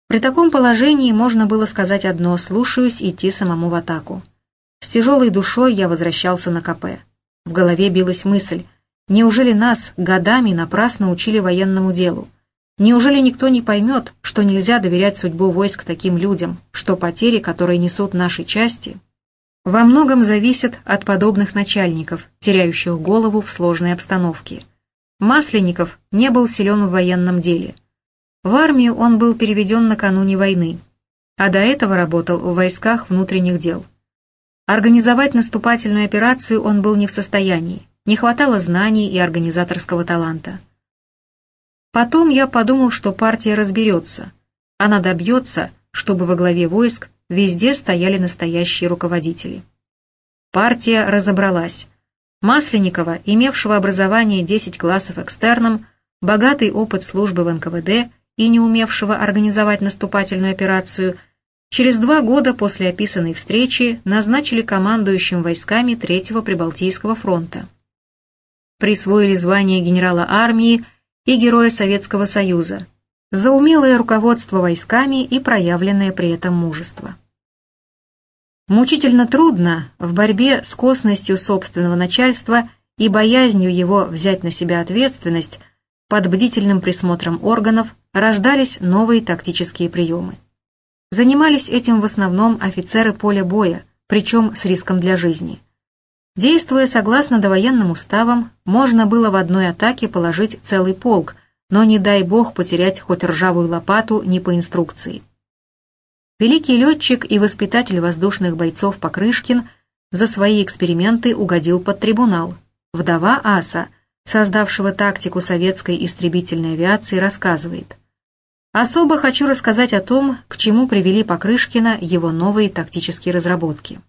При таком положении можно было сказать одно «слушаюсь идти самому в атаку». С тяжелой душой я возвращался на КП. В голове билась мысль Неужели нас годами напрасно учили военному делу? Неужели никто не поймет, что нельзя доверять судьбу войск таким людям, что потери, которые несут наши части, во многом зависят от подобных начальников, теряющих голову в сложной обстановке. Масленников не был силен в военном деле. В армию он был переведен накануне войны, а до этого работал в войсках внутренних дел. Организовать наступательную операцию он был не в состоянии, не хватало знаний и организаторского таланта. Потом я подумал, что партия разберется. Она добьется, чтобы во главе войск везде стояли настоящие руководители. Партия разобралась. Масленникова, имевшего образование 10 классов экстерном, богатый опыт службы в НКВД и не умевшего организовать наступательную операцию, через два года после описанной встречи назначили командующим войсками Третьего Прибалтийского фронта. Присвоили звание генерала армии и Героя Советского Союза за умелое руководство войсками и проявленное при этом мужество. Мучительно трудно в борьбе с косностью собственного начальства и боязнью его взять на себя ответственность под бдительным присмотром органов рождались новые тактические приемы. Занимались этим в основном офицеры поля боя, причем с риском для жизни. Действуя согласно довоенным уставам, можно было в одной атаке положить целый полк, но не дай бог потерять хоть ржавую лопату не по инструкции. Великий летчик и воспитатель воздушных бойцов Покрышкин за свои эксперименты угодил под трибунал. Вдова Аса, создавшего тактику советской истребительной авиации, рассказывает. Особо хочу рассказать о том, к чему привели Покрышкина его новые тактические разработки.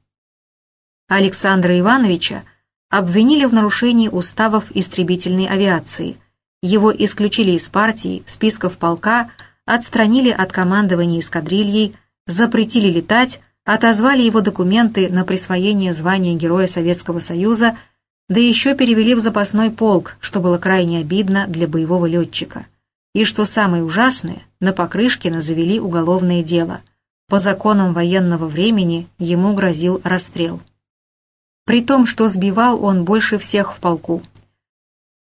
Александра Ивановича обвинили в нарушении уставов истребительной авиации. Его исключили из партии, списков полка, отстранили от командования эскадрильей, запретили летать, отозвали его документы на присвоение звания Героя Советского Союза, да еще перевели в запасной полк, что было крайне обидно для боевого летчика. И что самое ужасное, на Покрышкина завели уголовное дело. По законам военного времени ему грозил расстрел. При том, что сбивал он больше всех в полку.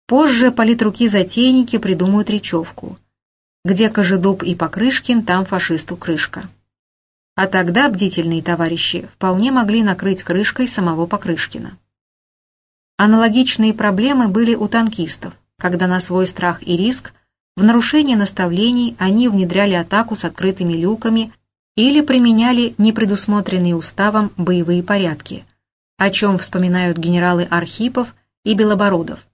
Позже политруки-затейники придумают речевку. Где Кожедуб и Покрышкин, там фашисту крышка а тогда бдительные товарищи вполне могли накрыть крышкой самого Покрышкина. Аналогичные проблемы были у танкистов, когда на свой страх и риск в нарушение наставлений они внедряли атаку с открытыми люками или применяли непредусмотренные уставом боевые порядки, о чем вспоминают генералы Архипов и Белобородов.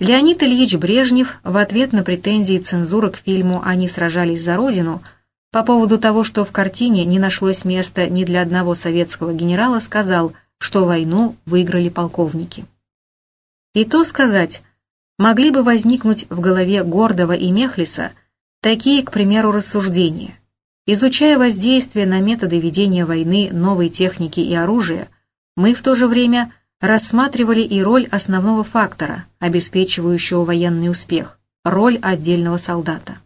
Леонид Ильич Брежнев в ответ на претензии цензуры к фильму «Они сражались за Родину» По поводу того, что в картине не нашлось места ни для одного советского генерала, сказал, что войну выиграли полковники. И то сказать, могли бы возникнуть в голове Гордова и Мехлиса такие, к примеру, рассуждения. Изучая воздействие на методы ведения войны новой техники и оружия, мы в то же время рассматривали и роль основного фактора, обеспечивающего военный успех, роль отдельного солдата.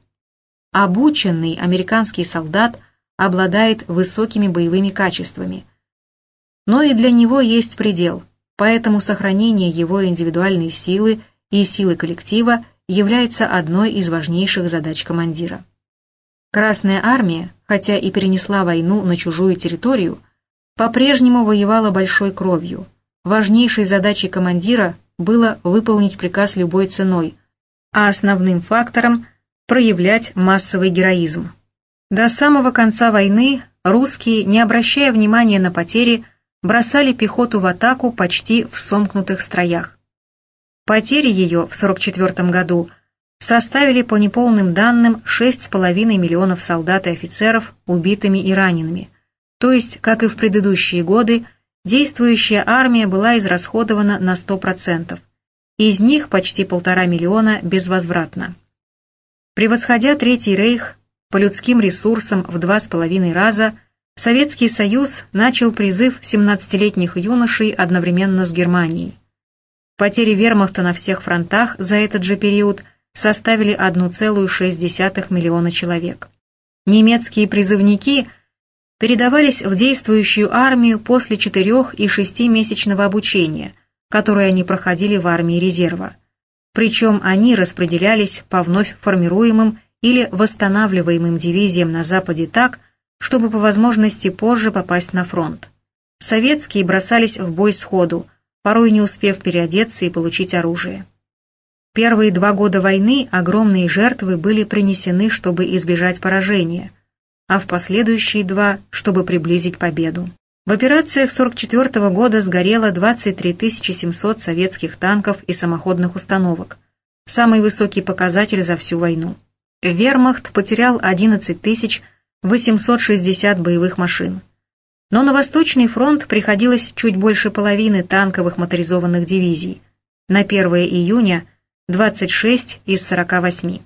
Обученный американский солдат обладает высокими боевыми качествами. Но и для него есть предел, поэтому сохранение его индивидуальной силы и силы коллектива является одной из важнейших задач командира. Красная армия, хотя и перенесла войну на чужую территорию, по-прежнему воевала большой кровью. Важнейшей задачей командира было выполнить приказ любой ценой, а основным фактором проявлять массовый героизм. До самого конца войны русские, не обращая внимания на потери, бросали пехоту в атаку почти в сомкнутых строях. Потери ее в 1944 году составили по неполным данным 6,5 миллионов солдат и офицеров убитыми и ранеными, то есть, как и в предыдущие годы, действующая армия была израсходована на 100%, из них почти полтора миллиона безвозвратно. Превосходя Третий Рейх по людским ресурсам в два с половиной раза, Советский Союз начал призыв 17-летних юношей одновременно с Германией. Потери вермахта на всех фронтах за этот же период составили 1,6 миллиона человек. Немецкие призывники передавались в действующую армию после 4 и 6-месячного обучения, которое они проходили в армии резерва причем они распределялись по вновь формируемым или восстанавливаемым дивизиям на Западе так, чтобы по возможности позже попасть на фронт. Советские бросались в бой сходу, порой не успев переодеться и получить оружие. Первые два года войны огромные жертвы были принесены, чтобы избежать поражения, а в последующие два, чтобы приблизить победу. В операциях 44 года сгорело 23 700 советских танков и самоходных установок. Самый высокий показатель за всю войну. Вермахт потерял 11 860 боевых машин. Но на Восточный фронт приходилось чуть больше половины танковых моторизованных дивизий. На 1 июня 26 из 48.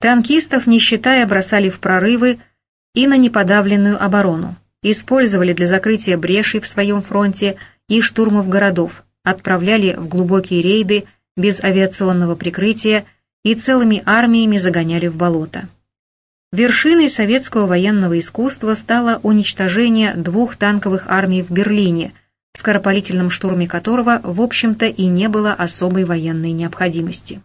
Танкистов, не считая, бросали в прорывы и на неподавленную оборону, использовали для закрытия брешей в своем фронте и штурмов городов, отправляли в глубокие рейды без авиационного прикрытия и целыми армиями загоняли в болото. Вершиной советского военного искусства стало уничтожение двух танковых армий в Берлине, в скоропалительном штурме которого, в общем-то, и не было особой военной необходимости.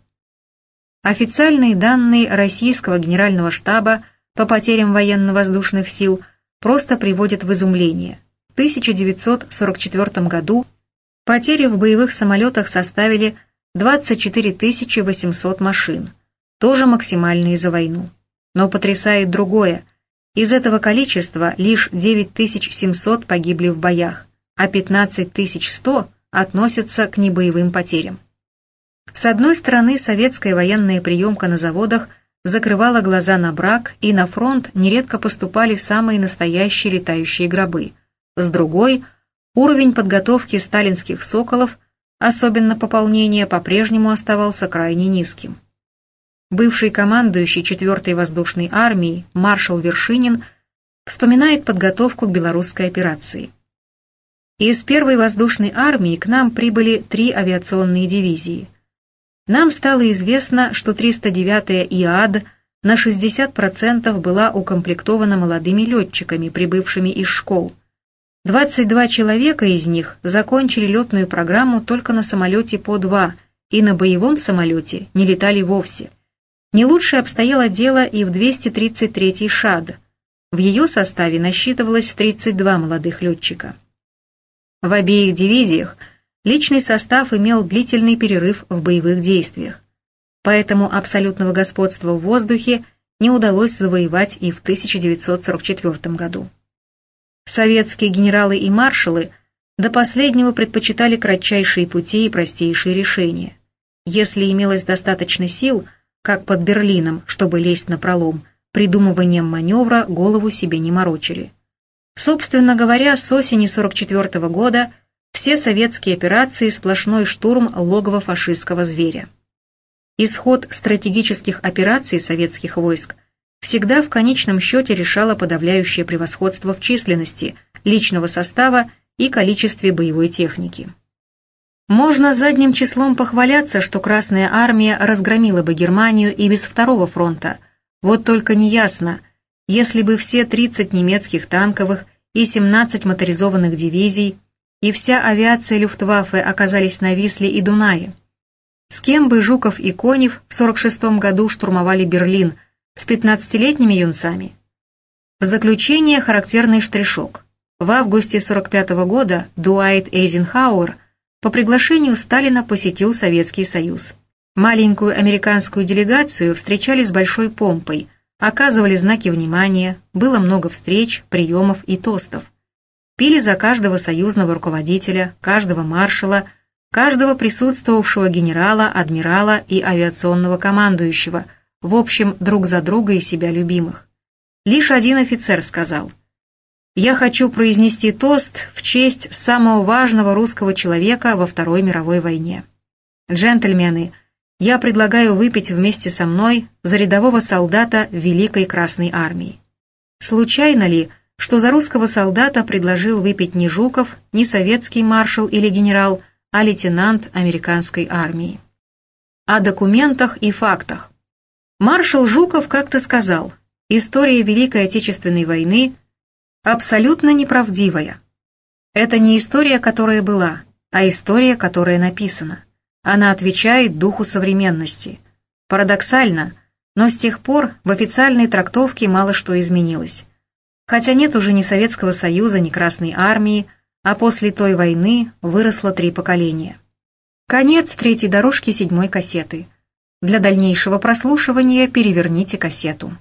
Официальные данные российского генерального штаба по потерям военно-воздушных сил просто приводят в изумление. В 1944 году потери в боевых самолетах составили 24 800 машин, тоже максимальные за войну. Но потрясает другое. Из этого количества лишь 9700 погибли в боях, а 15100 относятся к небоевым потерям. С одной стороны, советская военная приемка на заводах закрывала глаза на брак, и на фронт нередко поступали самые настоящие летающие гробы. С другой, уровень подготовки сталинских «Соколов», особенно пополнения, по-прежнему оставался крайне низким. Бывший командующий 4-й воздушной армией маршал Вершинин вспоминает подготовку к белорусской операции. Из первой воздушной армии к нам прибыли три авиационные дивизии. Нам стало известно, что 309-я ИАД на 60% была укомплектована молодыми летчиками, прибывшими из школ. 22 человека из них закончили летную программу только на самолете по 2 и на боевом самолете не летали вовсе – не лучше обстояло дело и в 233-й ШАД. В ее составе насчитывалось 32 молодых летчика. В обеих дивизиях личный состав имел длительный перерыв в боевых действиях, поэтому абсолютного господства в воздухе не удалось завоевать и в 1944 году. Советские генералы и маршалы до последнего предпочитали кратчайшие пути и простейшие решения. Если имелось достаточно сил – как под Берлином, чтобы лезть на пролом, придумыванием маневра голову себе не морочили. Собственно говоря, с осени 44 -го года все советские операции сплошной штурм логова фашистского зверя. Исход стратегических операций советских войск всегда в конечном счете решало подавляющее превосходство в численности, личного состава и количестве боевой техники. Можно задним числом похваляться, что Красная Армия разгромила бы Германию и без второго фронта. Вот только неясно, если бы все 30 немецких танковых и 17 моторизованных дивизий и вся авиация Люфтваффе оказались на Висле и Дунае. С кем бы Жуков и Конев в 46 году штурмовали Берлин с 15-летними юнцами? В заключение характерный штришок. В августе 45 года Дуайт Эйзенхауэр по приглашению Сталина посетил Советский Союз. Маленькую американскую делегацию встречали с большой помпой, оказывали знаки внимания, было много встреч, приемов и тостов. Пили за каждого союзного руководителя, каждого маршала, каждого присутствовавшего генерала, адмирала и авиационного командующего, в общем, друг за друга и себя любимых. Лишь один офицер сказал – я хочу произнести тост в честь самого важного русского человека во Второй мировой войне. Джентльмены, я предлагаю выпить вместе со мной за рядового солдата Великой Красной Армии. Случайно ли, что за русского солдата предложил выпить не Жуков, не советский маршал или генерал, а лейтенант американской армии? О документах и фактах. Маршал Жуков как-то сказал, история Великой Отечественной войны – абсолютно неправдивая. Это не история, которая была, а история, которая написана. Она отвечает духу современности. Парадоксально, но с тех пор в официальной трактовке мало что изменилось. Хотя нет уже ни Советского Союза, ни Красной Армии, а после той войны выросло три поколения. Конец третьей дорожки седьмой кассеты. Для дальнейшего прослушивания переверните кассету.